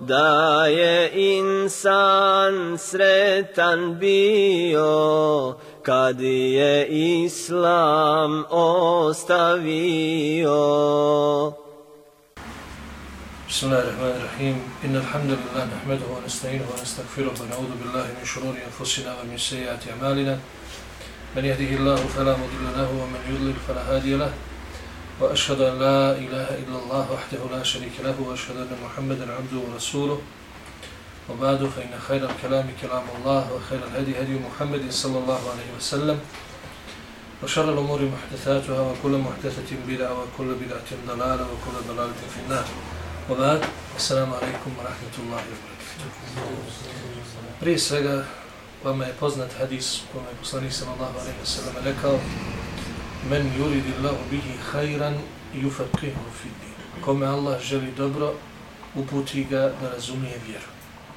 da je insan sretan bio kad je islam ostavio بسم الله الرحمن الرحيم إن الحمد لله نحمده ونستعينه ونستغفره ونعوذ بالله من شرور أنفسنا ومن سيئات أعمالنا من يهده الله فلا مضل له ومن يضلل فلا هادي له وأشهد أن لا إله إلا الله وحده لا شريك له وأشهد أن محمدا عبده ورسوله. وبعد فإن خير الكلام كلام الله وخير الهدي هدي محمد صلى الله عليه وسلم. وشر الأمور محدثاتها وكل محدثة بدعة وكل بدعة ضلالة وكل ضلالة في النار. وبعد السلام عليكم ورحمة الله وبركاته. Prije svega, vama je poznat hadis u kome je poslanik sallallahu alaihi wa sallam rekao Men yuridi Allahu bihi khayran yufaqihu fi din. Kome Allah želi dobro, uputi ga da razumije vjeru.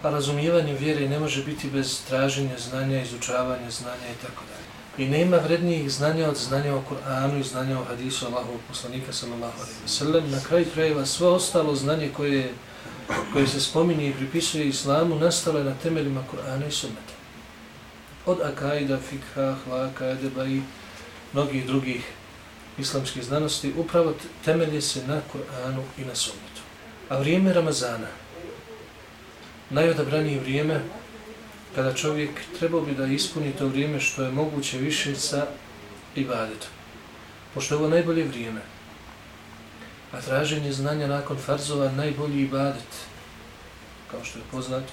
A razumijevanje vjere ne može biti bez traženja znanja, izučavanja znanja i tako dalje. I nema vrednijih znanja od znanja o Kur'anu i znanja o hadisu Allahovog poslanika sallallahu alaihi wa sallam. Na kraju krajeva sve ostalo znanje koje, koje se spominje i pripisuje islamu nastalo je na temeljima Kur'ana i sunnata. Od akaida, fikha, hlaka, edeba i mnogih drugih islamskih znanosti, upravo temelje se na Kur'anu i na sunnetu. A vrijeme Ramazana, najodabranije vrijeme, kada čovjek trebao bi da ispuni to vrijeme što je moguće više sa ibadetom. Pošto je ovo najbolje vrijeme, a traženje znanja nakon farzova najbolji ibadet, kao što je poznato,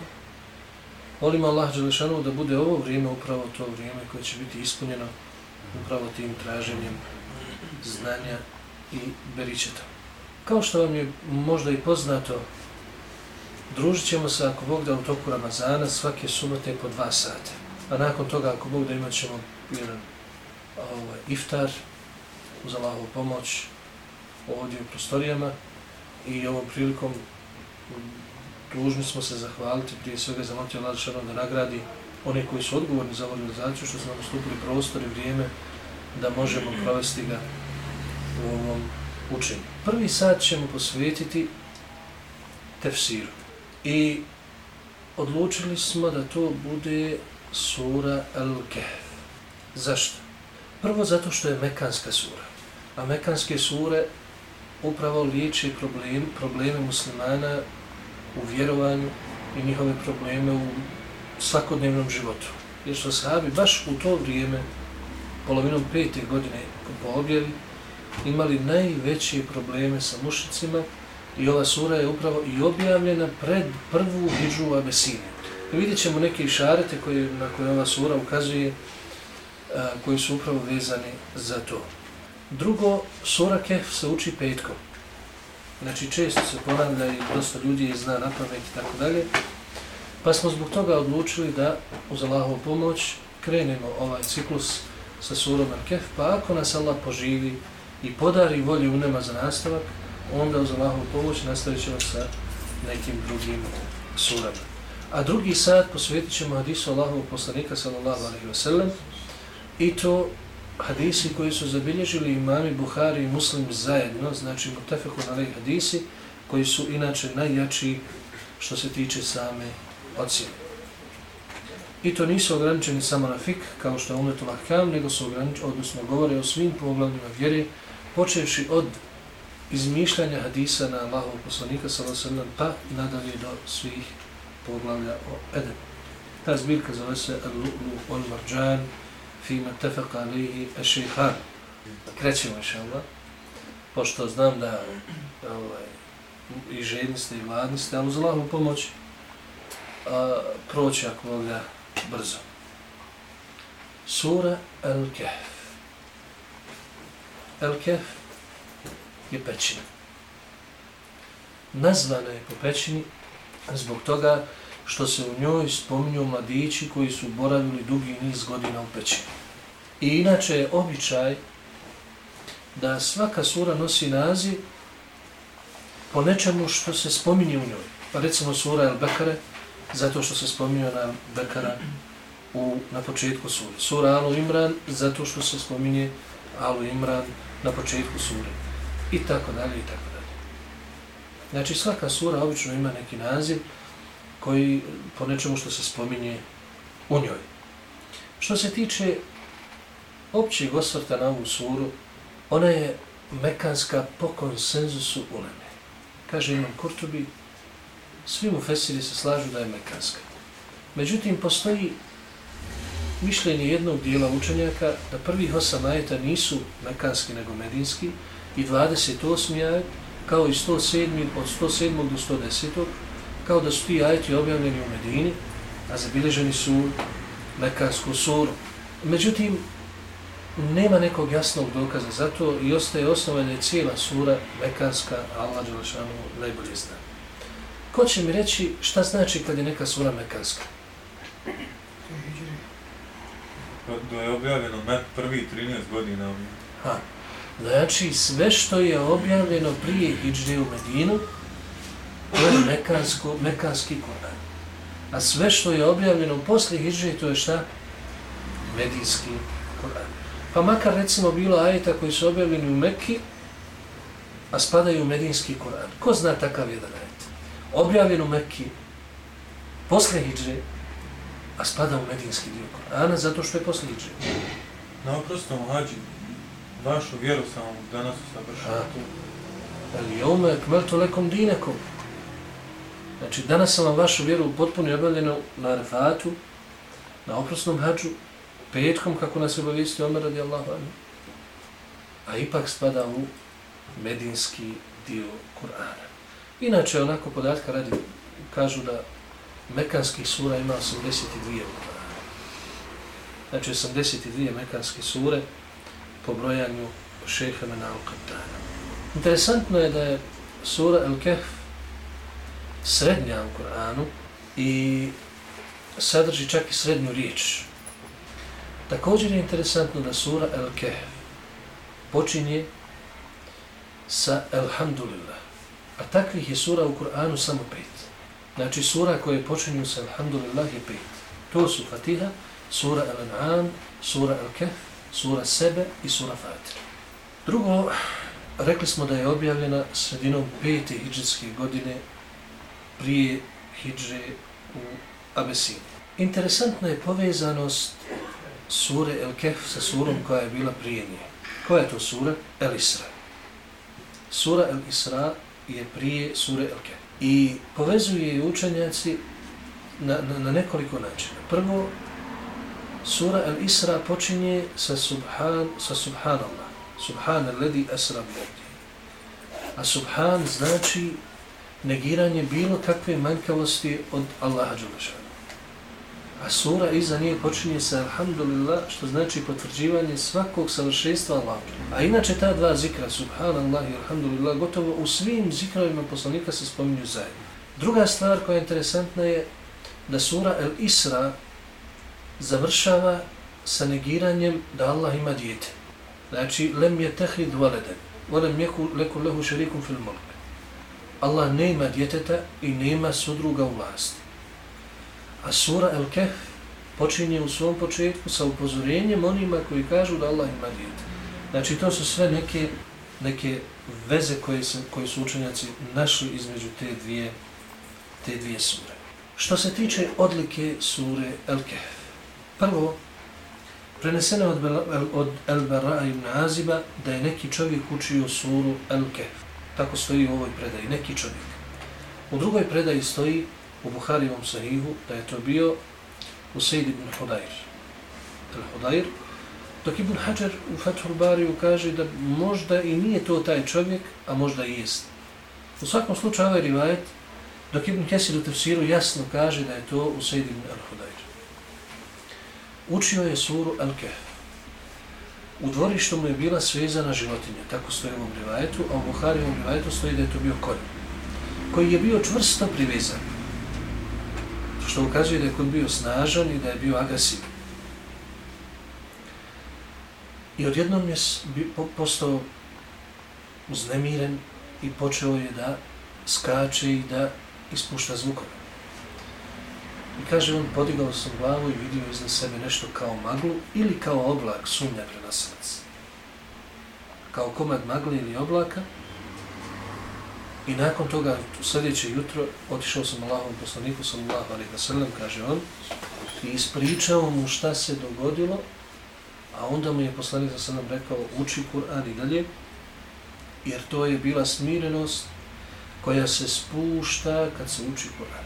Molim Allah Đelešanu da bude ovo vrijeme upravo to vrijeme koje će biti ispunjeno upravo tim traženjem znanja i beričeta. Kao što vam je možda i poznato, družit ćemo se ako Bog da u toku Ramazana svake subote po dva sata. A nakon toga ako Bog da imat ćemo jedan ovaj, iftar uz Allahovu pomoć ovdje u prostorijama i ovom prilikom dužni smo se zahvaliti prije svega za Matija Ladišanom da nagradi one koji su odgovorni za organizaciju, što su nam ustupili prostor i vrijeme da možemo provesti ga u ovom učenju. Prvi sat ćemo posvetiti tefsiru. I odlučili smo da to bude sura Al-Kahf. Zašto? Prvo zato što je mekanska sura. A mekanske sure upravo liječe problem, probleme muslimana u vjerovanju i njihove probleme u svakodnevnom životu. Jer su sahabi baš u to vrijeme, polovinom pete godine po objavi, imali najveće probleme sa mušicima i ova sura je upravo i objavljena pred prvu hijđu u Abesine. I vidjet ćemo neke išarete koje, na koje ova sura ukazuje, a, koji su upravo vezani za to. Drugo, sura Kehf se uči petkom. Znači često se ponavlja i dosta ljudi je zna napamet i tako dalje. Pa smo zbog toga odlučili da uz Allahovu pomoć krenemo ovaj ciklus sa surom Al-Kef, pa ako nas Allah poživi i podari volju unema za nastavak, onda uz Allahovu pomoć nastavit ćemo sa nekim drugim surama. A drugi sat posvetit ćemo hadisu Allahovog poslanika sallallahu alaihi wa sallam i to hadisi koji su zabilježili imami Buhari i Muslim zajedno, znači mutafekun alaihi hadisi, koji su inače najjači što se tiče same ocjene. I to nisu ograničeni samo na fik, kao što je umetu lahkam, nego su ograničeni, odnosno govore o svim poglavljima vjere, počeši od izmišljanja hadisa na Allahov poslanika sallallahu pa nadalje do svih poglavlja o edem. Ta zbirka zove se Al-Lu'lu wal-Marđan, fima ma alihi alayhi Krećemo, inša Allah. Pošto znam da ovaj i žedni ste i gladni ste, ali uz Allahovu pomoć a, proći ako volja brzo. Sura Al-Kahf. Al-Kahf je pećina. Nazvana je po pećini zbog toga što se u njoj spominju mladići koji su boravili dugi niz godina u pećini. I inače je običaj da svaka sura nosi naziv po nečemu što se spominje u njoj. Pa recimo sura El Bekare, zato što se spominje na Bekara u, na početku sure. Sura Alu Imran, zato što se spominje Alu Imran na početku sure. I tako dalje, i tako dalje. Znači svaka sura obično ima neki naziv koji po nečemu što se spominje u njoj. Što se tiče općeg osvrta na ovu suru, ona je mekanska po konsenzusu uleme kaže Imam Kurtubi, svi mu fesiri se slažu da je mekanska. Međutim, postoji mišljenje jednog dijela učenjaka da prvih osam ajeta nisu mekanski nego medinski i 28. ajet kao i 107. od 107. do 110. kao da su ti ajeti objavljeni u Medini, a zabilježeni su mekansku suru. Međutim, nema nekog jasnog dokaza za to i ostaje osnova da je cijela sura mekanska, Allah Đelešanu najbolje zna. Ko će mi reći šta znači kad je neka sura mekanska? Da je objavljeno met prvi 13 godina. Ha. Znači sve što je objavljeno prije Hidžde u Medinu, to je mekansko, mekanski Koran. A sve što je objavljeno poslije Hidžde, to je šta? Medijski Koran. Pa makar recimo bilo ajeta koji su objavljeni u Mekki, a spadaju u Medinski Koran. Ko zna takav jedan ajet? Objavljen u Mekki, posle Hidže, a spada u Medinski dio Korana, zato što je posle Hidže. Na oprostom hađi, vašu vjeru sam danas usavršao. Ali ome, kmeltu lekom dinekom. Znači, danas sam vam vašu vjeru potpuno objavljeno na refatu, na oprosnom hađu, petkom, kako nas je obavistio Omer radijallahu anhu, a ipak spada u medinski dio Kur'ana. Inače, onako podatka radi, kažu da mekanskih sura ima 82 u Znači, 82 mekanske sure po brojanju šeha Menal Qatana. Interesantno je da je sura El-Kehf srednja u Kur'anu i sadrži čak i srednju riječ Također je interesantno da sura El-Kehf počinje sa Elhamdulillah. A takvih je sura u Kur'anu samo pet. Znači sura koje počinju sa Alhamdulillah je pet. To su Fatiha, sura Al-An'am, sura Al-Kahf, sura Sebe i sura Fatir. Drugo, rekli smo da je objavljena sredinom pete hijđarske godine prije hijđe u Abesinu. Interesantna je povezanost sure El Kehf sa surom koja je bila prije nje. Koja je to sura? El Isra. Sura El Isra je prije sure El I povezuje je učenjaci na, na, na nekoliko načina. Prvo, sura Al-Isra počinje sa, subhan, sa subhanallah. Subhan al-ledi asra bi A subhan znači negiranje bilo kakve manjkavosti od Allaha Đulešana. A sura iza nije počinje sa Alhamdulillah, što znači potvrđivanje svakog savršenstva Allaha. A inače ta dva zikra, Subhanallah i Alhamdulillah, gotovo u svim zikrovima poslanika se spominju zajedno. Druga stvar koja je interesantna je da sura El Isra završava sa negiranjem da Allah ima dijete. Znači, lem je tehrid valeden, volem jeku leku lehu šerikum fil mulk. Allah nema djeteta i nema sudruga u vlasti. A sura El Kehf počinje u svom početku sa upozorenjem onima koji kažu da Allah ima djete. Znači, to su sve neke, neke veze koje, se, koje su učenjaci našli između te dvije, te dvije sure. Što se tiče odlike sure El Kehf, prvo, prenesene od, od El Bara ibn Aziba da je neki čovjek učio suru El Kehf. Tako stoji u ovoj predaji, neki čovjek. U drugoj predaji stoji u Buharivom sahihu da je to bio Usaid ibn Hudair. El Hudair, dok Ibn Hajar u Fethul Bariju kaže da možda i nije to taj čovjek, a možda i jest. U svakom slučaju ovaj rivajet, dok Ibn Kesir u tefsiru jasno kaže da je to Usaid ibn El Hudair. Učio je suru El Kehf. U dvorištu mu je bila svezana životinja, tako stoji u ovom rivajetu, a u Buharivom rivajetu stoji da je to bio konj, koji je bio čvrsto privezan što ukazuje da je kod bio snažan i da je bio agresivan. I odjednom je postao uznemiren i počeo je da skače i da ispušta zvukove. I kaže on, podigao sam glavu i vidio iznad sebe nešto kao maglu ili kao oblak sumnja prenosilac. Kao komad magle ili oblaka, I nakon toga, sljedeće jutro, otišao sam Allahom poslaniku, sallallahu alaihi wa sallam, kaže on, i ispričao mu šta se dogodilo, a onda mu je poslanik sa sallam rekao, uči Kur'an i dalje, jer to je bila smirenost koja se spušta kad se uči Kur'an.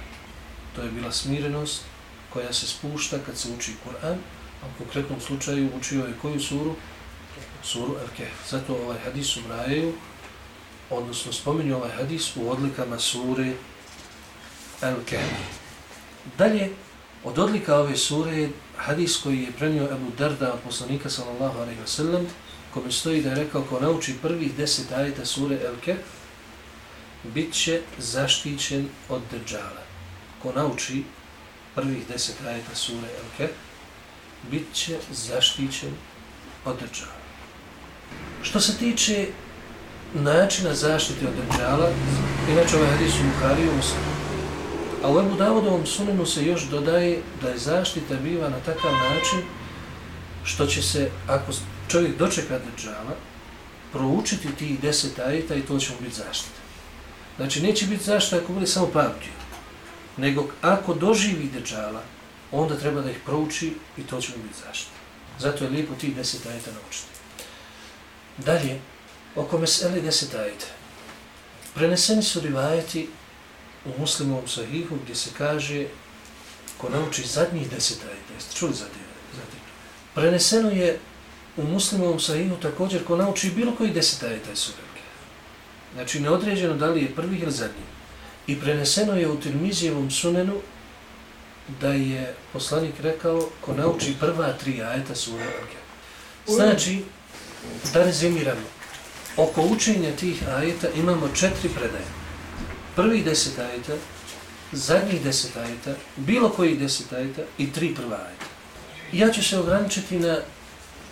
To je bila smirenost koja se spušta kad se uči Kur'an, a u konkretnom slučaju učio je koju suru? Suru Al-Kahf. Zato ovaj hadis umrajaju, odnosno spominju ovaj hadis u odlikama sure Al-Kahf. Dalje, od odlika ove sure je hadis koji je prenio Abu Darda od poslanika sallallahu alaihi wa sallam, kome stoji da je rekao ko nauči prvih deset ajeta sure Al-Kahf, bit će zaštićen od Dejjala. Ko nauči prvih deset ajeta sure Al-Kahf, bit će zaštićen od Dejjala. Što se tiče načina zaštite od Dajjala, inače ovaj hadis u Buhariju A u Ebu Davodovom sunenu se još dodaje da je zaštita biva na takav način što će se, ako čovjek dočeka Dajjala, proučiti tih deset ajeta i to će mu biti zaštita. Znači, neće biti zaštita ako bude samo pamtio, nego ako doživi Dajjala, onda treba da ih prouči i to će mu biti zaštita. Zato je lijepo tih deset ajeta naučiti. Dalje, oko meseli deset ajta. Preneseni su rivajeti u muslimovom sahihu gdje se kaže ko nauči zadnjih deset ajta. Jeste čuli za te? Preneseno je u muslimovom sahihu također ko nauči bilo koji deset ajta je surake. Znači neodređeno da li je prvi ili zadnji. I preneseno je u Tirmizijevom sunenu da je poslanik rekao ko nauči prva tri ajeta surake. Znači, da rezimiramo, oko učenja tih ajeta imamo četiri predaje. Prvi deset ajeta, zadnjih deset ajeta, bilo koji deset ajeta i tri prva ajeta. Ja ću se ograničiti na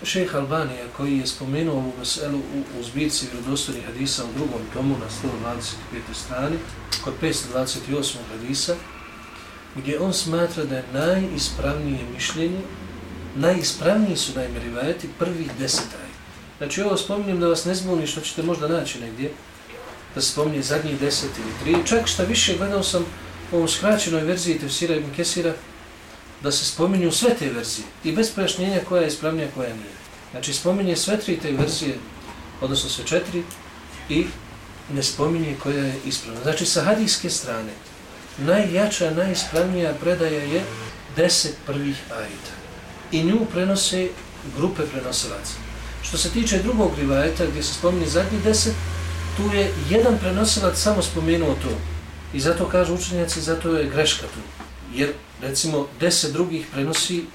šeha Albanija koji je spomenuo ovu meselu u, u zbirci vjerodostojnih hadisa u drugom tomu na 125. strani, kod 528. hadisa, gdje on smatra da je najispravnije mišljenje, najispravniji su najmerivajeti prvih deset ajeta. Znači ovo spominjem da vas ne zbuni što ćete možda naći negdje, da se spominje zadnjih deset ili tri. Čak šta više gledao sam u ovom skraćenoj verziji Tefsira ibn Kesira da se spominju sve te verzije i bez pojašnjenja koja je ispravnija, koja nije. Znači spominje sve tri te verzije, odnosno sve četiri i ne spominje koja je ispravna. Znači sa hadijske strane najjača, najispravnija predaja je deset prvih ajita. I nju prenose grupe prenosilaca. Što se tiče drugog rivajeta gdje se spominje zadnji deset, tu je jedan prenosilac samo spomenuo to. I zato kažu učenjaci, zato je greška tu. Jer, recimo, deset drugih prenosi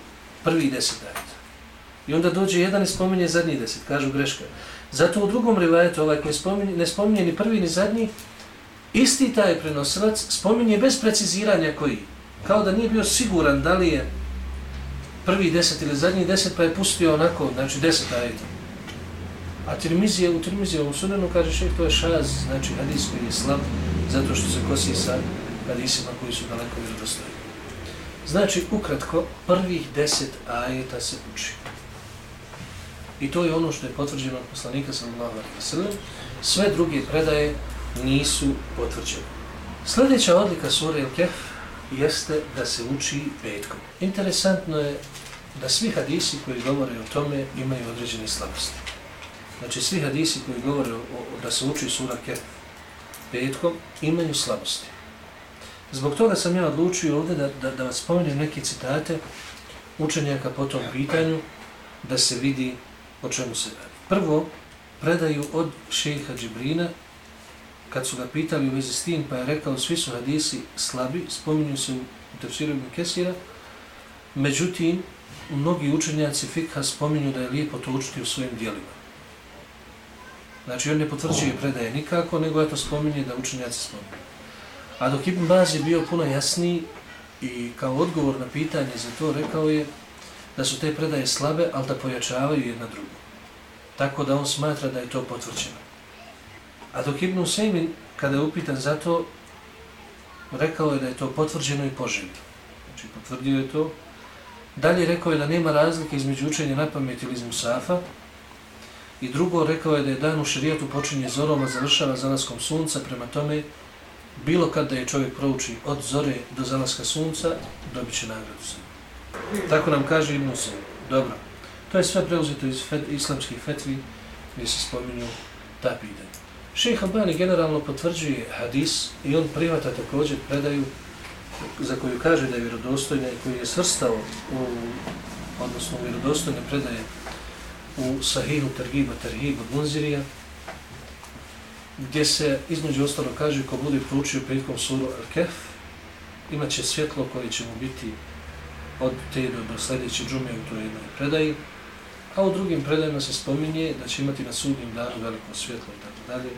prvi deset ajeta. I onda dođe jedan i spominje zadnji deset, kažu greška. Zato u drugom rivajetu, ovaj koji spominje, ne spominje ni prvi ni zadnji, isti taj prenosilac spominje bez preciziranja koji. Kao da nije bio siguran da li je prvi deset ili zadnji deset, pa je pustio onako, znači deset ajeta. A Tirmizije, u Tirmizije u Sunanu kaže šeh, to je šaz, znači hadis koji je slab, zato što se kosi sa hadisima koji su daleko vjerodostojni. Znači, ukratko, prvih deset ajeta se uči. I to je ono što je potvrđeno od poslanika sallallahu alaihi wa sallam. Sve druge predaje nisu potvrđene. Sljedeća odlika sura El-Kef jeste da se uči petkom. Interesantno je da svi hadisi koji govore o tome imaju određene slabosti. Znači svi hadisi koji govore o, o, da se uči sura Kef petkom imaju slabosti. Zbog toga sam ja odlučio ovdje da, da, da vas spomenem neke citate učenjaka po tom pitanju da se vidi o čemu se radi. Prvo, predaju od šeha Džibrina, kad su ga pitali u vezi s tim, pa je rekao, svi su hadisi slabi, spominju se u tefsiru ibn Kesira, međutim, mnogi učenjaci fikha spominju da je lijepo to učiti u svojim dijelima. Znači, on ne potvrđuje predaje nikako, nego je to spominje da učenjaci spominje. A dok Ibn Baz je bio puno jasniji i kao odgovor na pitanje za to rekao je da su te predaje slabe, ali da pojačavaju jedna drugu. Tako da on smatra da je to potvrđeno. A dok Ibn Usaymin, kada je upitan za to, rekao je da je to potvrđeno i poželjno. Znači, potvrdio je to. Dalje rekao je da nema razlike između učenja na pamet ili iz Musafa. I drugo, rekao je da je dan u širijetu počinje zorom, a završava zalaskom sunca, prema tome, bilo kad da je čovjek prouči od zore do zalaska sunca, dobit će nagradu se. Tako nam kaže Ibn Usaymin. Dobro. To je sve preuzeto iz fet, islamskih fetvi gdje se spominju ta pitanja. Šejh Albani generalno potvrđuje hadis i on privata također predaju za koju kaže da je vjerodostojna i koju je svrstao u, odnosno vjerodostojne predaje u Sahihu Targiba Targiba Munzirija, gdje se između ostalo kaže ko bude proučio petkom suru Al-Kef, imat će svjetlo koje će mu biti od te do, do sljedeće džume u toj jednoj predaji, a u drugim predajima se spominje da će imati na sudnjem danu veliko svjetlo i tako dalje,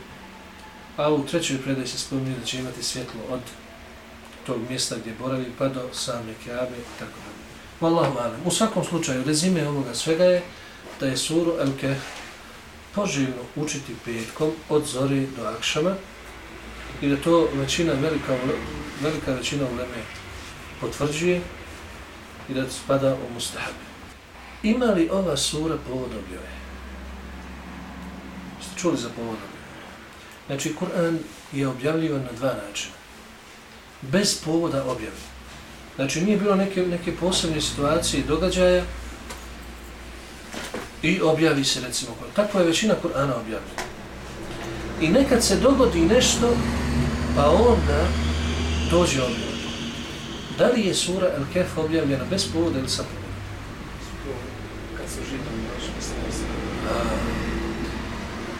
a u trećoj predaji se spominje da će imati svjetlo od tog mjesta gdje boravi pa do same Keabe i tako dalje. Wallahu alam. U svakom slučaju, rezime ovoga svega je da je suru Al-Kahf poželjno učiti petkom od zore do akšama i da to većina, velika, velika većina uleme potvrđuje i da spada u mustahabe. Ima li ova sura povod objave? Ste čuli za povod objave? Znači, Kur'an je objavljivan na dva načina. Bez povoda objave. Znači, nije bilo neke, neke posebne situacije i događaja i objavi se, recimo, Kur'an. Tako je većina Kur'ana objavljena. I nekad se dogodi nešto, pa onda dođe objava. Da li je sura El-Kef objavljena bez povoda ili sa povoda? Kad se žitom još,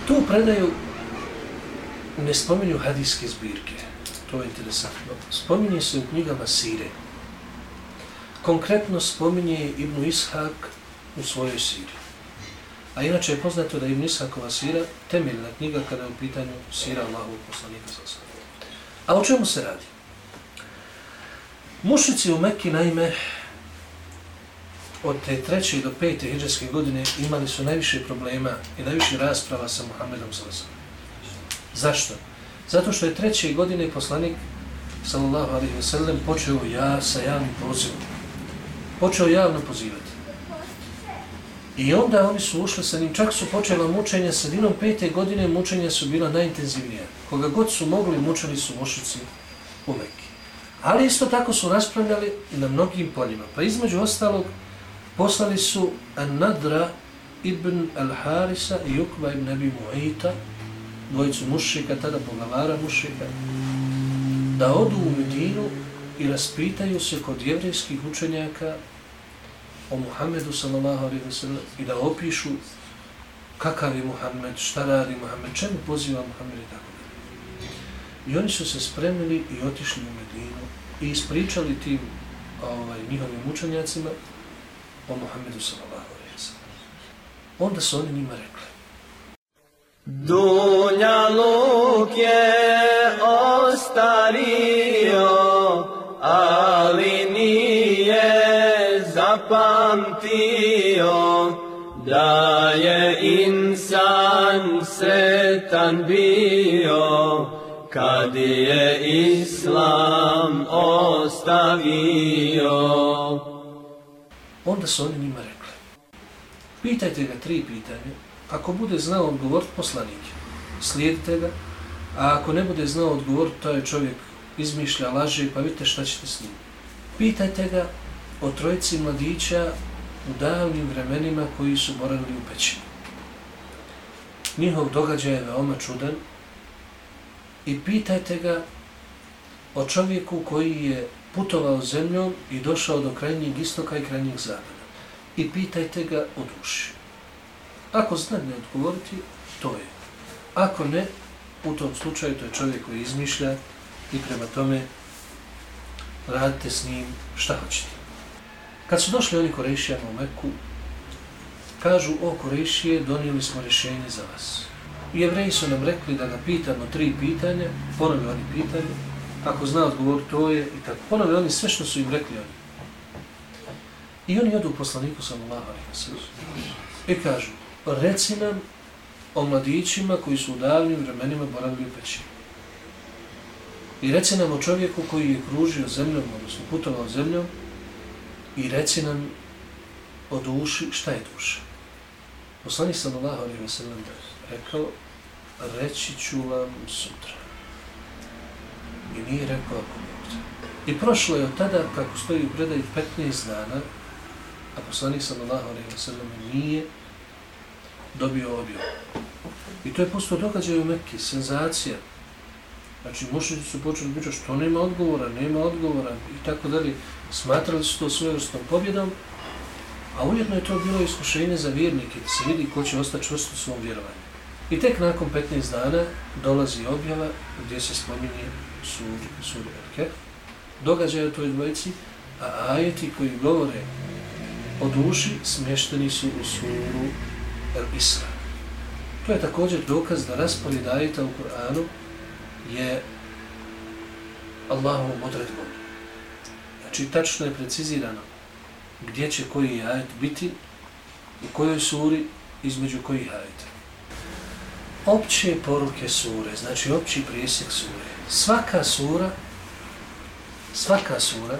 Tu predaju ne spominju hadijske zbirke. To je interesantno. Spominje se u knjigama Sire. Konkretno spominje Ibnu Ishak u svojoj Siri. A inače je poznato da im Ibn Ishakova Sira temeljna knjiga kada je u pitanju Sira Allahovog poslanika sa A o čemu se radi? Mušici u Mekki, naime, od te treće do pete hijđarske godine imali su najviše problema i najviše rasprava sa Muhammedom Salasom. Zašto? Zato što je treće godine poslanik, sallallahu alaihi wa sallam, počeo ja sa javnim pozivom. Počeo javno pozivati. I onda oni su ušli sa njim, čak su počela mučenja, sredinom pete godine mučenja su bila najintenzivnija. Koga god su mogli, mučili su mušici u Mekke. Ali isto tako su raspravljali na mnogim poljima. Pa između ostalog poslali su Nadra ibn Al-Harisa i Ukba ibn Abi Mu'ita, dvojicu mušika, tada poglavara mušika. da odu u Medinu i raspitaju se kod jevrijskih učenjaka o Muhammedu sallallahu alaihi wa sallam i da opišu kakav je Muhammed, šta radi Muhammed, čemu poziva Muhammed i tako da. I oni su se spremili i otišli u Medinu i ispričali tim ovaj, njihovim učenjacima o Muhammedu sallallahu alaihi wa sallam. Onda su oni njima rekli Dunja luk je da je insan sretan bio kad je islam ostavio. Onda su oni njima rekli Pitajte ga tri pitanja Ako bude znao odgovor poslanik Slijedite ga, a ako ne bude znao odgovor to je čovjek izmišlja, laže, pa vidite šta ćete s njim. Pitajte ga o trojici mladića u davnim vremenima koji su boravili u pećini. Njihov događaj je veoma čudan i pitajte ga o čovjeku koji je putovao zemljom i došao do krajnjeg istoka i krajnjeg zapada. I pitajte ga o duši. Ako znane odgovoriti, to je. Ako ne, u tom slučaju to je čovjek koji izmišlja i prema tome radite s njim šta hoćete. Kad su došli oni Korejšijama u Meku, kažu, o Korejšije, donijeli smo rješenje za vas. I jevreji su nam rekli da ga pitamo tri pitanja, ponovi oni pitanje, ako zna odgovor, to je i tako. Ponovi oni sve što su im rekli oni. I oni odu u poslaniku sallallahu alaihi wa sallam i kažu, reci nam o mladićima koji su u davnim vremenima boravili u pećini. I reci nam o čovjeku koji je kružio zemljom, odnosno putovao zemljom, i reci nam o duši, šta je duša. Poslanik sallallahu alaihi wa sallam rekao, reći ću vam sutra. I nije rekao ako Bog I prošlo je od tada, kako stoji u predaju 15 dana, a poslanik sallallahu alaihi wa sallam nije dobio objavu. I to je postao događaj u Mekke, senzacija. Znači, mušnici su počeli pričati što nema odgovora, nema odgovora i tako dalje. Smatrali su to svojevrstom pobjedom, a ujedno je to bilo iskušenje za vjernike, da se vidi ko će ostati čvrst u svom vjerovanju. I tek nakon 15 dana dolazi objava gdje se spominje sud, sud Erke. Događaj u toj dvojici, a ajeti koji govore o duši smješteni su u suru El Isra. To je također dokaz da raspored ajeta u Koranu je Allahovom odredbom. Znači, tačno je precizirano gdje će koji ajet biti, u kojoj suri, između kojih ajeta. Opće poruke sure, znači opći prijesek sure. Svaka sura, svaka sura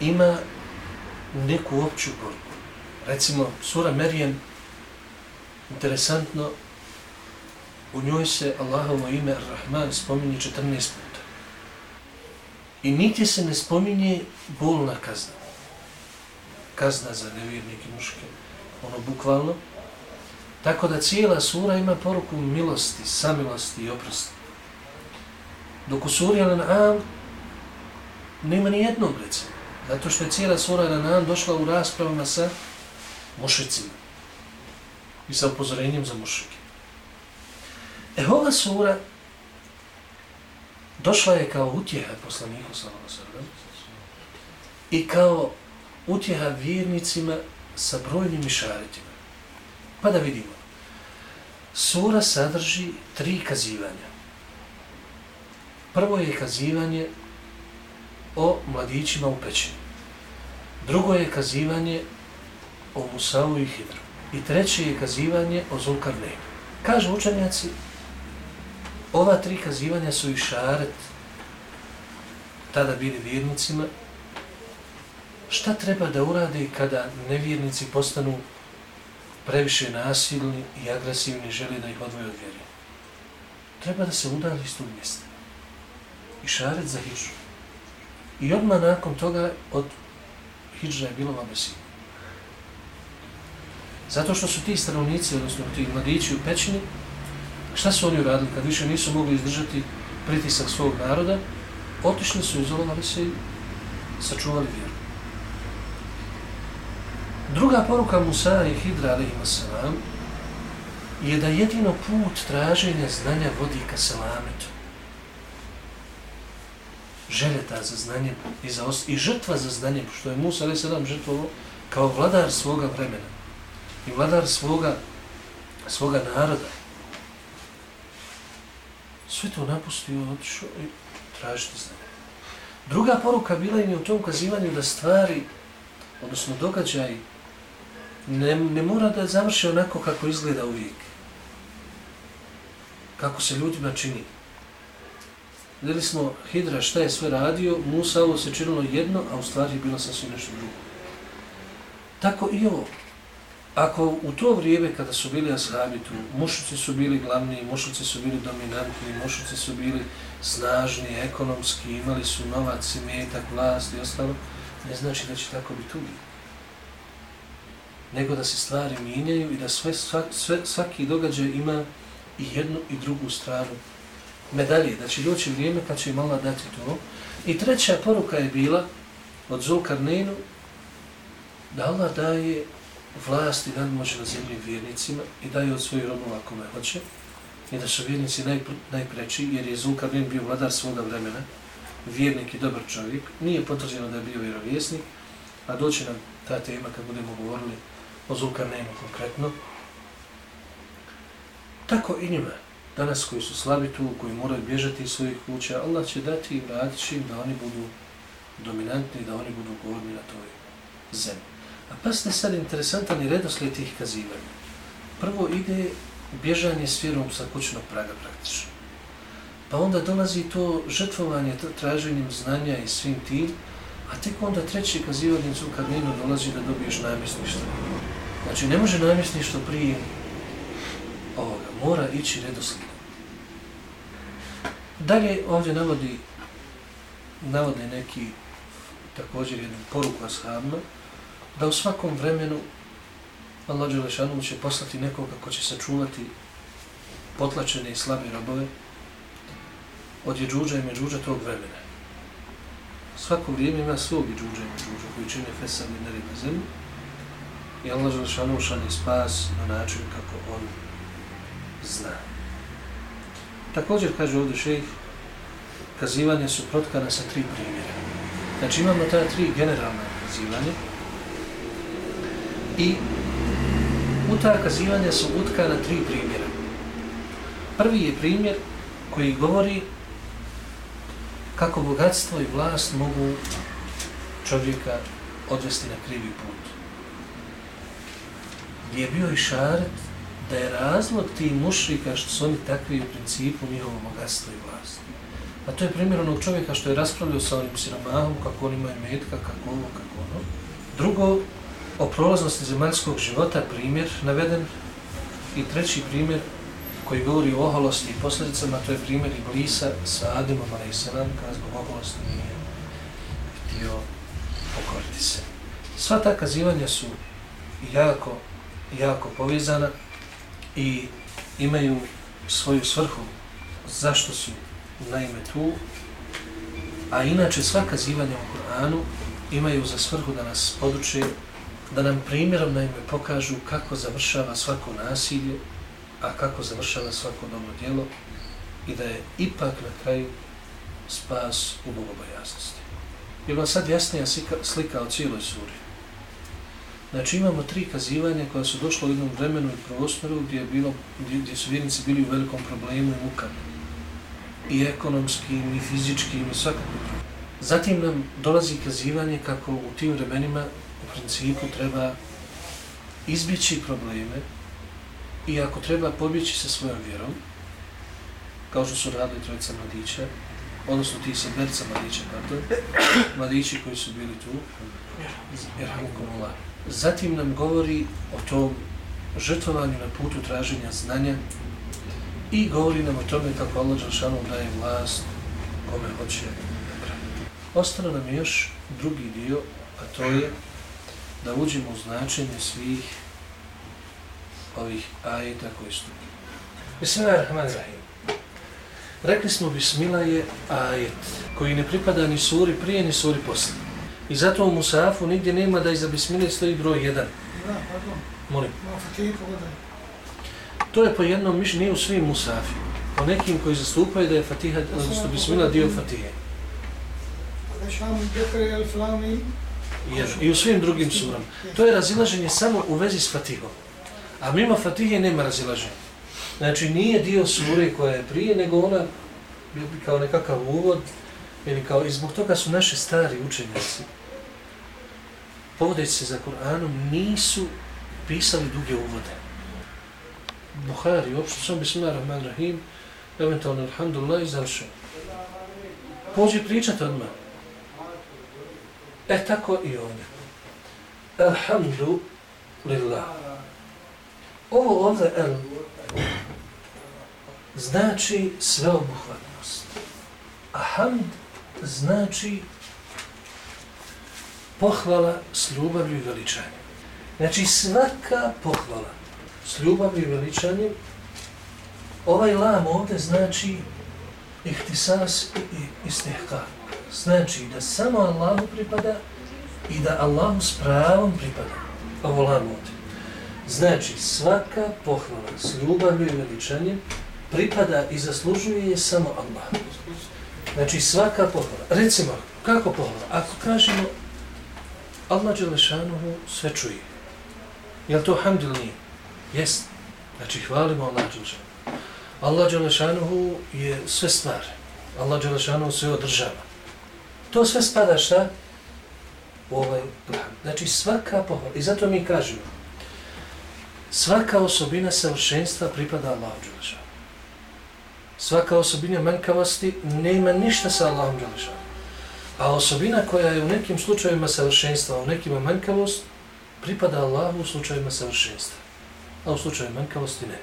ima neku opću poruku. Recimo, sura Merijem, interesantno, u njoj se Allahovo ime Ar-Rahman spominje 14 puta. I niti se ne spominje bolna kazna. Kazna za nevjernike muške. Ono bukvalno. Tako da cijela sura ima poruku milosti, samilosti i oprosti. Dok u suri Al-An'am nema ni jednog recimo. Zato što je cijela sura Al-An'am došla u raspravama sa mušicima i sa upozorenjem za mušike. E ova sura došla je kao utjeha poslaniku sallallahu i kao utjeha vjernicima sa brojnim mišaritima. Pa da vidimo. Sura sadrži tri kazivanja. Prvo je kazivanje o mladićima u pećini. Drugo je kazivanje o Musavu i Hidru. I treće je kazivanje o Zulkarneju. Kažu učenjaci, ova tri kazivanja su i šaret tada bili vjernicima. Šta treba da urade kada nevjernici postanu previše nasilni i agresivni žele želi da ih odvoje od vjeri? Treba da se udali iz tog mjesta. I šaret za hijđu. I odmah nakon toga od hijđa je bilo Mabesina. Zato što su ti stanovnici, odnosno ti mladići u pećini, šta su oni uradili kad više nisu mogli izdržati pritisak svog naroda, otišli su, izolovali se i sačuvali vjeru. Druga poruka Musa i Hidra, alaihimassalam je da jedino put traženja znanja vodi ka selametu. Željeta za znanjem i, za os i žrtva za znanjem, što je Musa alaihissalam žrtvovo kao vladar svoga vremena i vladar svoga, svoga naroda. Sve to napustio, otišao i tražiti znanje. Druga poruka bila im je u tom ukazivanju da stvari, odnosno događaj, ne, ne mora da završi onako kako izgleda uvijek. Kako se ljudima čini. Vidjeli smo Hidra šta je sve radio, Musa ovo se činilo jedno, a u stvari je bilo sasvim nešto drugo. Tako i ovo. Ako u to vrijeme kada su bili ashabi tu, mušici su bili glavni, mušici su bili dominantni, mušici su bili snažni, ekonomski, imali su novac, imetak, vlast i ostalo, ne znači da će tako biti uvijek. Nego da se stvari mijenjaju i da sve, sve, svaki događaj ima i jednu i drugu stranu medalje, da će doći vrijeme kad će im Allah dati to. I treća poruka je bila od Zulkarnenu da Allah daje vlasti nadmoć na zemlji vjernicima i daje od svojih robova kome hoće i da su vjernici naj, najpreći jer je Zulkarnin bio vladar svoga vremena, vjernik i dobar čovjek, nije potvrđeno da je bio vjerovjesnik, a doće nam ta tema kad budemo govorili o Zulkarninu konkretno. Tako i njima, danas koji su slabi tu, koji moraju bježati iz svojih kuća, Allah će dati i vratit im da oni budu dominantni, da oni budu govorni na toj zemlji. A pasne sad interesantan i redoslijed tih kazivanja. Prvo ide bježanje s vjerom sa kućnog praga praktično. Pa onda dolazi to žrtvovanje traženjem znanja i svim tim, a tek onda treći kazivanje su kad dolazi da dobiješ namjesništvo. Znači ne može namjesništvo prije ovoga, mora ići redoslijed. Dalje ovdje navodi navode neki također jednu poruku ashabima, da u svakom vremenu Allah Đelešanu će poslati nekoga ko će sačuvati potlačene i slabe robove od jeđuđa i međuđa tog vremena. Svako vrijeme ima svog jeđuđa i međuđa koji čine fesad i nered na zemlju i Allah Đelešanu šalje spas na način kako on zna. Također kaže ovdje šejh, kazivanje su protkana sa tri primjera. Znači imamo ta tri generalna kazivanja, I u ta kazivanja su utkana tri primjera. Prvi je primjer koji govori kako bogatstvo i vlast mogu čovjeka odvesti na krivi put. Gdje je bio i šaret da je razlog tih mušrika što su oni takvi u principu njihovo bogatstvo i vlast. A to je primjer onog čovjeka što je raspravljao sa onim siromahom, kako on ima metka, kako ovo, kako ono. Drugo, o prolaznosti zemaljskog života primjer naveden i treći primjer koji govori o oholosti i posljedicama, to je primjer Iblisa sa Ademom a.s. kada zbog oholosti nije htio pokoriti se. Sva ta kazivanja su jako, jako povezana i imaju svoju svrhu zašto su naime tu, a inače sva kazivanja u Koranu imaju za svrhu da nas poduče da nam primjerom naime pokažu kako završava svako nasilje, a kako završava svako dobro djelo i da je ipak na kraju spas u bogobojasnosti. Je vam sad jasnija slika o cijeloj suri? Znači imamo tri kazivanja koja su došla u jednom vremenu i prostoru gdje, je bilo, gdje, gdje su vjernici bili u velikom problemu i mukama. I ekonomskim, i fizičkim, i svakakvim. Zatim nam dolazi kazivanje kako u tim vremenima u principu treba izbjeći probleme i ako treba pobjeći sa svojom vjerom, kao što su radili trojica mladića, odnosno ti sedmerica mladića, pardon, mladići koji su bili tu, zatim nam govori o tom žrtvovanju na putu traženja znanja i govori nam o tome kako Allah Đalšanu daje vlast kome hoće. Ostalo nam je još drugi dio, a to je da uđemo u značenje svih ovih ajeta koji su tu. Bismillahirrahmanirrahim. Rekli smo Bismila je ajet koji ne pripada ni suri prije ni suri posle. I zato u Musafu nigdje nema da iza Bismile stoji broj 1. Da, pardon. Molim. To je po jednom mišlju, nije u svim Musafi. Po nekim koji zastupaju da je Fatiha, odnosno Bismila dio Fatihe. Šam Bekre El Flami. Jer, I u svim drugim surama. To je razilaženje samo u vezi s Fatihom. A mimo Fatihe nema razilaženja. Znači nije dio sure koja je prije, nego ona bi kao nekakav uvod, ili kao, i zbog toga su naši stari učenjaci, povodeći se za Kur'anom, nisu pisali duge uvode. Buhari, uopšte sam bismillah rahman rahim, eventualno alhamdulillah i završao. Pođi pričati odmah. E tako i ovdje. Alhamdu lillah. Ovo ovdje el znači sveobuhvatnost. A hamd znači pohvala s ljubavlju i veličanjem. Znači svaka pohvala s ljubavlju i veličanjem, ovaj lam ovdje znači ihtisas i istihkar Znači da samo Allahu pripada i da Allahu s pravom pripada. Ovo lam ovdje. Znači svaka pohvala s ljubavlju i veličanjem pripada i zaslužuje je samo Allah. Znači svaka pohvala. Recimo, kako pohvala? Ako kažemo Allah Đelešanuhu sve čuje. Je li to hamd ili nije? Jest. Znači hvalimo Allah Đelešanuhu. Allah Đelešanuhu je sve stvar. Allah Đelešanuhu sve održava. To sve spada šta? U ovaj plan. Znači svaka pohvala. I zato mi kažemo svaka osobina savršenstva pripada Allahu Đelešanuhu svaka osobina manjkavosti nema ništa sa Allahom Đelešanu. A osobina koja je u nekim slučajevima savršenstva, u nekima manjkavost, pripada Allahu u slučajevima savršenstva. A u slučaju manjkavosti ne.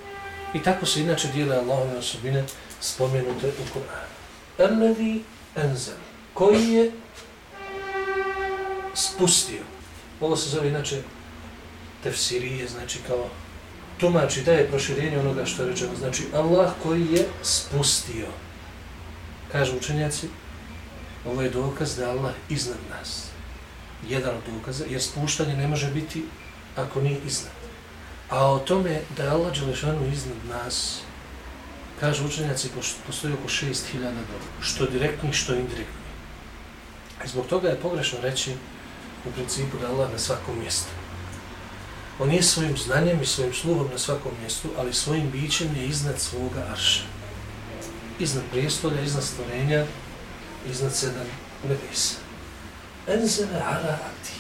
I tako se inače dijele Allahove osobine spomenute u Kur'anu. Erlevi enzel, koji je spustio. Ovo se zove inače tefsirije, znači kao tumači da je proširenje onoga što je rečeno. Znači, Allah koji je spustio. Kažu učenjaci, ovo je dokaz da je Allah iznad nas. Jedan od dokaza, jer spuštanje ne može biti ako nije iznad. A o tome da je Allah Đelešanu iznad nas, kažu učenjaci, postoji oko 6000 dokaza, Što direktni, što indirektni. I zbog toga je pogrešno reći u principu da Allah na svakom mjestu. On je svojim znanjem i svojim sluhom na svakom mjestu, ali svojim bićem je iznad svoga arša. Iznad prijestolja, iznad stvorenja, iznad sedam nebesa. Enzele ala ati.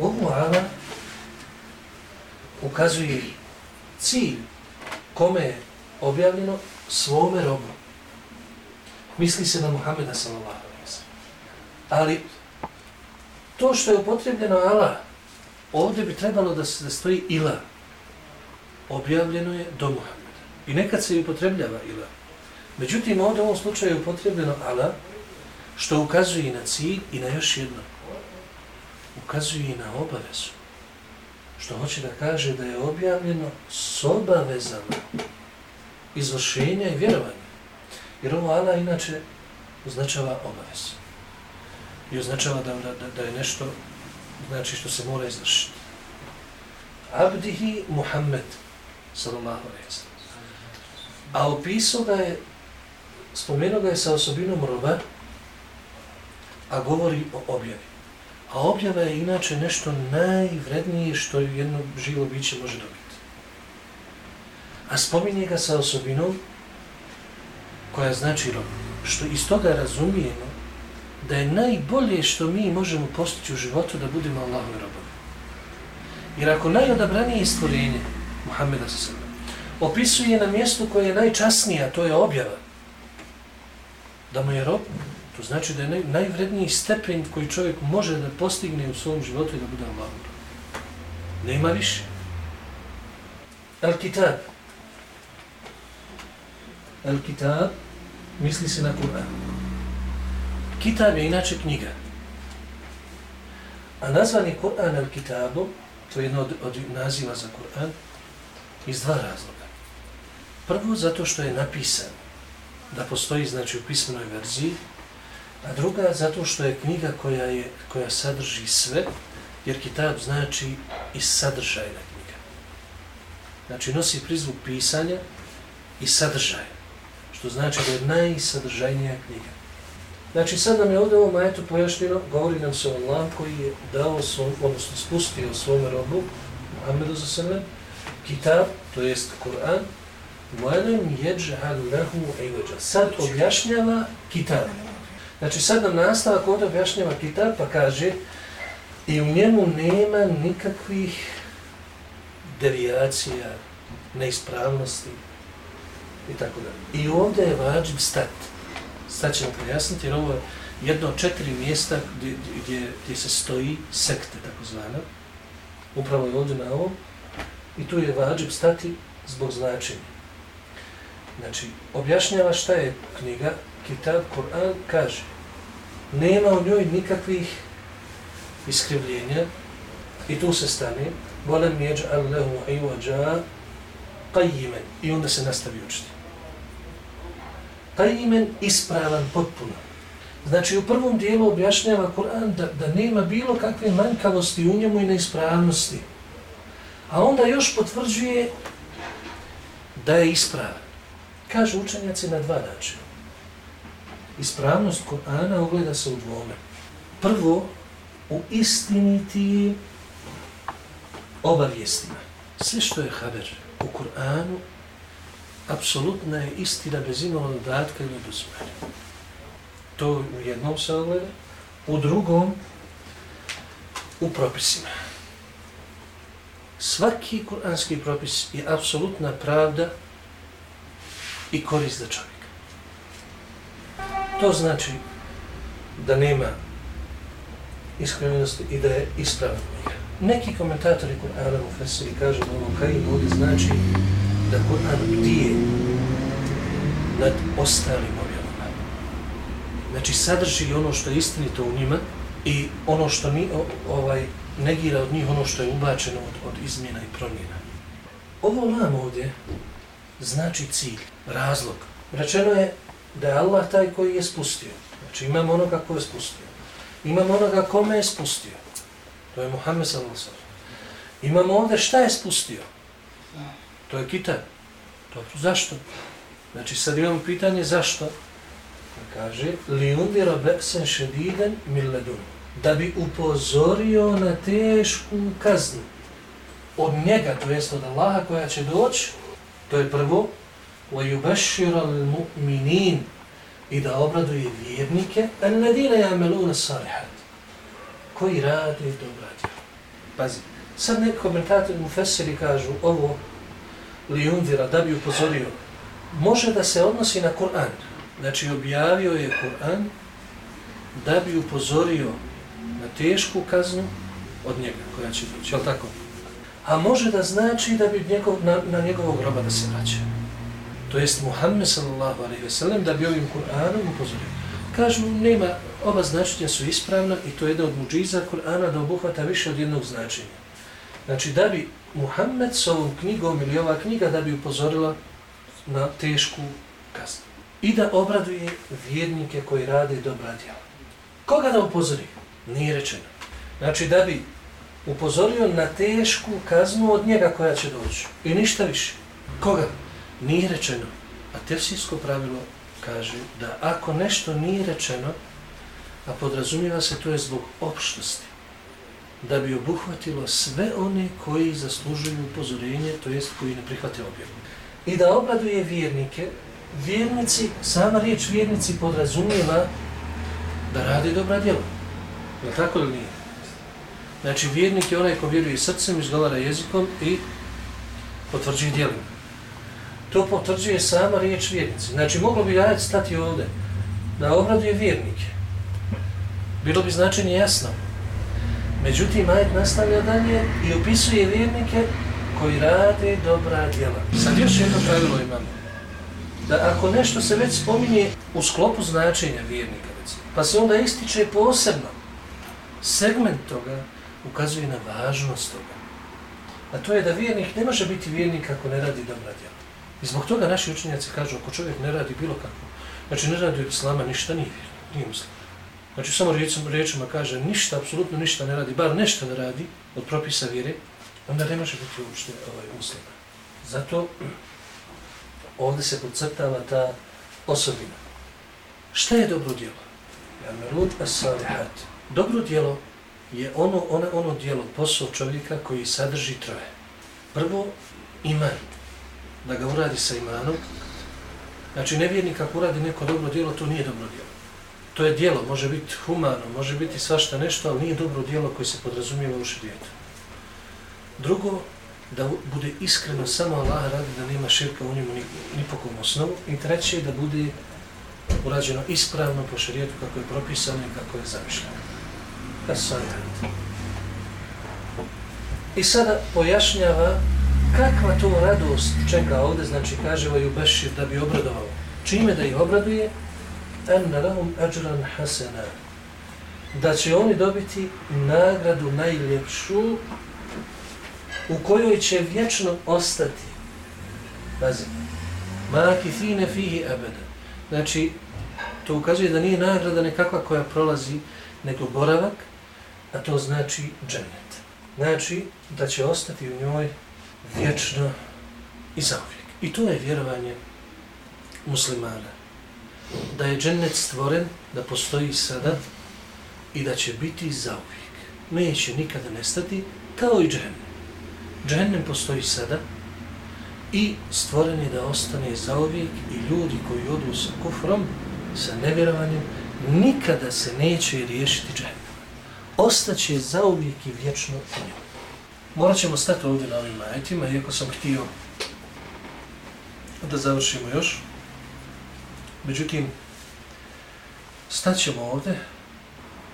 Ovu ala ukazuje cilj kome je objavljeno svome robu. Misli se na Muhammeda sallallahu Ali to što je upotrebljeno Allah ovdje bi trebalo da se da stoji ila. Objavljeno je do Muhammeda. I nekad se upotrebljava ila. Međutim, ovdje u ovom slučaju je upotrebljeno ala, što ukazuje i na cilj i na još jedno. Ukazuje i na obavezu. Što hoće da kaže da je objavljeno s obavezama izvršenja i vjerovanja. Jer ovo ala inače označava obavezu. I označava da, da, da je nešto znači što se mora izvršiti. Abdihi Muhammed, sallallahu alaihi wa A opisao ga je, spomenuo ga je sa osobinom roba, a govori o objavi. A objava je inače nešto najvrednije što jedno živo biće može dobiti. A spominje ga sa osobinom koja znači rob. Što iz toga razumijemo da je najbolje što mi možemo postići u životu da budemo Allahove robovi. Jer ako najodabranije stvorenje Muhammeda sa sebe opisuje na mjestu koje je najčasnije, a to je objava, da mu je rob, to znači da je naj, najvredniji stepen koji čovjek može da postigne u svom životu i da bude Allahove rob. Nema više. Al-Kitab. Al-Kitab misli se na Kur'an. Kitab je inače knjiga. A nazvan je Kur'an al kitabu, to je jedno od, od naziva za Kur'an, iz dva razloga. Prvo, zato što je napisan da postoji znači u pismenoj verziji, a druga zato što je knjiga koja je koja sadrži sve, jer kitab znači i sadržajna knjiga. Znači nosi prizvuk pisanja i sadržaja, što znači da je najsadržajnija knjiga. Znači sad nam je ovdje ovom majetu pojašnjeno, govori nam se Allah koji je dao svom, odnosno spustio svome robu, Muhammedu za sebe, kitab, to jest Kur'an, وَلَمْ يَجْعَلْ لَهُ عِوَجَ Sad objašnjava kitab. Znači sad nam nastavak ovdje objašnjava kitab pa kaže i u njemu nema nikakvih devijacija, neispravnosti i tako da. I ovdje je vađib stat. Sad ćemo pojasniti jer ovo je jedno od četiri mjesta gdje, gdje, gdje se stoji sekte, tako zvana. Upravo je ovdje na ovom. I tu je vađib stati zbog značenja. Znači, objašnjava šta je knjiga, Kitab, Kur'an, kaže, nema u njoj nikakvih iskrivljenja i tu se stane, volem jeđa allahu iwađa qajimen i onda se nastavi učiti. Qajimen ispravan potpuno. Znači, u prvom dijelu objašnjava Kur'an da, da nema bilo kakve manjkavosti u njemu i neispravnosti. A onda još potvrđuje da je ispravan. Kažu učenjaci na dva načina. Ispravnost Kur'ana ogleda se u dvome. Prvo, u istiniti obavijestima. Sve što je haber u Kur'anu, apsolutna je istina bez imala dodatka ili oduzmanja. To u jednom se ogleda. U drugom, u propisima. Svaki kur'anski propis je apsolutna pravda i korist za čovjeka. To znači da nema iskrenosti i da je ispravno. Neki komentatori Kur'ana u Fesiri kažu da ono kaj ljudi znači da Kur'an bdije nad ostalim objavama. Znači sadrži ono što je istinito u njima i ono što ni, ovaj, negira od njih ono što je ubačeno od, od izmjena i promjena. Ovo nam ovdje znači cilj, razlog. Rečeno je da je Allah taj koji je spustio. Znači imamo onoga koji je spustio. Imamo onoga kome je spustio. To je Muhammed sallallahu Imamo ovdje šta je spustio. To je kitab. To, zašto? Znači sad imamo pitanje zašto. Pa kaže, li undira beksen šediden milledun. Da bi upozorio na tešku kaznu. Od njega, to jest od Allaha koja će doći, To je prvo, وَيُبَشِّرَ الْمُؤْمِنِينَ i da obraduje vjernike الَّذِينَ يَعْمَلُونَ الصَّالِحَاتِ koji rade dobra djela. Pazi, sad neki komentatori mu feseri kažu ovo li undira da bi upozorio, može da se odnosi na Kur'an. Znači objavio je Kur'an da bi upozorio na tešku kaznu od njega koja će doći, jel tako? a može da znači da bi njegov, na, na njegovog groba da se vraća. To jest Muhammed sallallahu alaihi ve sellem da bi ovim Kur'anom upozorio. Kažu, nema, oba značenja su ispravna i to je jedna od muđiza Kur'ana da obuhvata više od jednog značenja. Znači da bi Muhammed s ovom knjigom ili ova knjiga da bi upozorila na tešku kaznu. I da obraduje vjernike koji rade dobra djela. Koga da upozori? Nije rečeno. Znači da bi upozorio na tešku kaznu od njega koja će doći. I ništa više. Koga? Nije rečeno. A tefsijsko pravilo kaže da ako nešto nije rečeno, a podrazumijeva se to je zbog opštosti, da bi obuhvatilo sve one koji zaslužuju upozorenje, to jest koji ne prihvate objavu. I da obraduje vjernike, vjernici, sama riječ vjernici podrazumijeva da radi dobra djela. Je tako ili nije? Znači, vjernik je onaj ko vjeruje srcem, izgovara jezikom i potvrđuje djelima. To potvrđuje sama riječ vjernici. Znači, moglo bi ajac stati ovdje da obraduje vjernike. Bilo bi značenje jasno. Međutim, ajet nastavlja dalje i opisuje vjernike koji rade dobra djela. Sad još jedno pravilo imamo. Da ako nešto se već spominje u sklopu značenja vjernika, pa se onda ističe posebno segment toga, ukazuje na važnost toga. A to je da vjernik ne može biti vjernik ako ne radi dobra djela. I zbog toga naši učenjaci kažu, ako čovjek ne radi bilo kako, Znači, ne radi od islama ništa, nije vjernik, nije muslim. Znači, samo riječima, riječima kaže ništa, apsolutno ništa ne radi, bar nešto ne radi od propisa vjere, onda ne može biti uopšte ovaj, muslima. Zato ovdje se podcrtava ta osobina. Šta je dobro djelo? Jamerud as-salihat. Dobro djelo je ono, ono, ono djelo, posao čovjeka koji sadrži troje. Prvo, iman. Da ga uradi sa imanom. Znači, nevjernik ako uradi neko dobro djelo, to nije dobro djelo. To je djelo, može biti humano, može biti svašta nešto, ali nije dobro djelo koje se podrazumijeva u širijetu. Drugo, da bude iskreno samo Allah radi da nema širka u njemu ni, ni po kom osnovu. I treće, da bude urađeno ispravno po širijetu kako je propisano i kako je zamišljeno. I sada pojašnjava kakva to radost čeka ovdje, znači kaže ovaj Ubešir da bi obradovao. Čime da ih obraduje? En lahum ajran hasana. Da će oni dobiti nagradu najljepšu u kojoj će vječno ostati. Pazi. Maki fine fihi abeda. Znači, to ukazuje da nije nagrada nekakva koja prolazi, nego boravak, a to znači džennet. Znači, da će ostati u njoj vječno i zauvijek. I to je vjerovanje muslimana. Da je džennet stvoren, da postoji sada i da će biti zauvijek. Neće nikada nestati, kao i džennet. Džennet postoji sada i stvoren je da ostane zauvijek i ljudi koji odu sa kufrom, sa nevjerovanjem, nikada se neće riješiti džennet. Ostaće zauvijek i vječno u njoj. Morat ćemo stati ovdje na ovim majetima, iako sam htio da završimo još. Međutim, staćemo ovdje.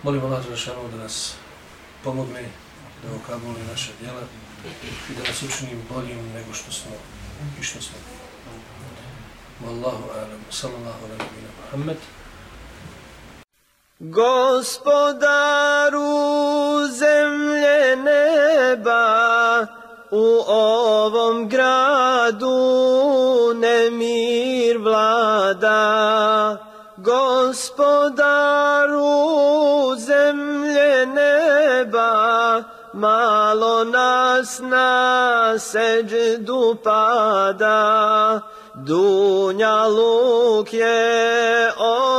Molimo Allah da nas pomogne da okabuli naše djela i da nas učini boljim nego što smo i što smo. Wallahu alam, sallallahu ala nabina Muhammed. Gospodaru zemlje neba, u ovom gradu mir vlada. Gospodaru zemlje neba, malo nas na seđdu pada, Dunja luk je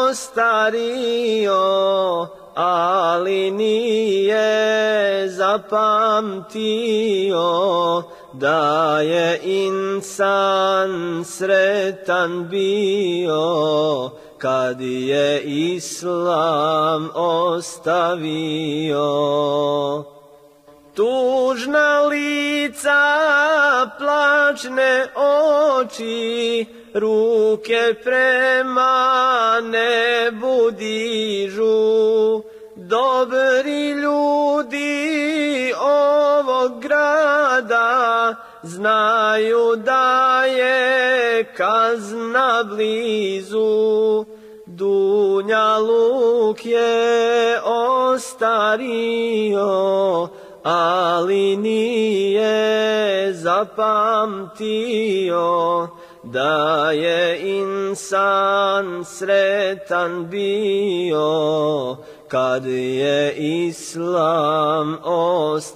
ostario, ali nije zapamtio da je insan sretan bio kad je islam ostavio tužna lica, plačne oči, ruke prema nebu dižu. Dobri ljudi znaju da je kazna blizu. Dunja luk je ostario, ali nije zapamtio da je insan sretan bio kad je islam ostavio.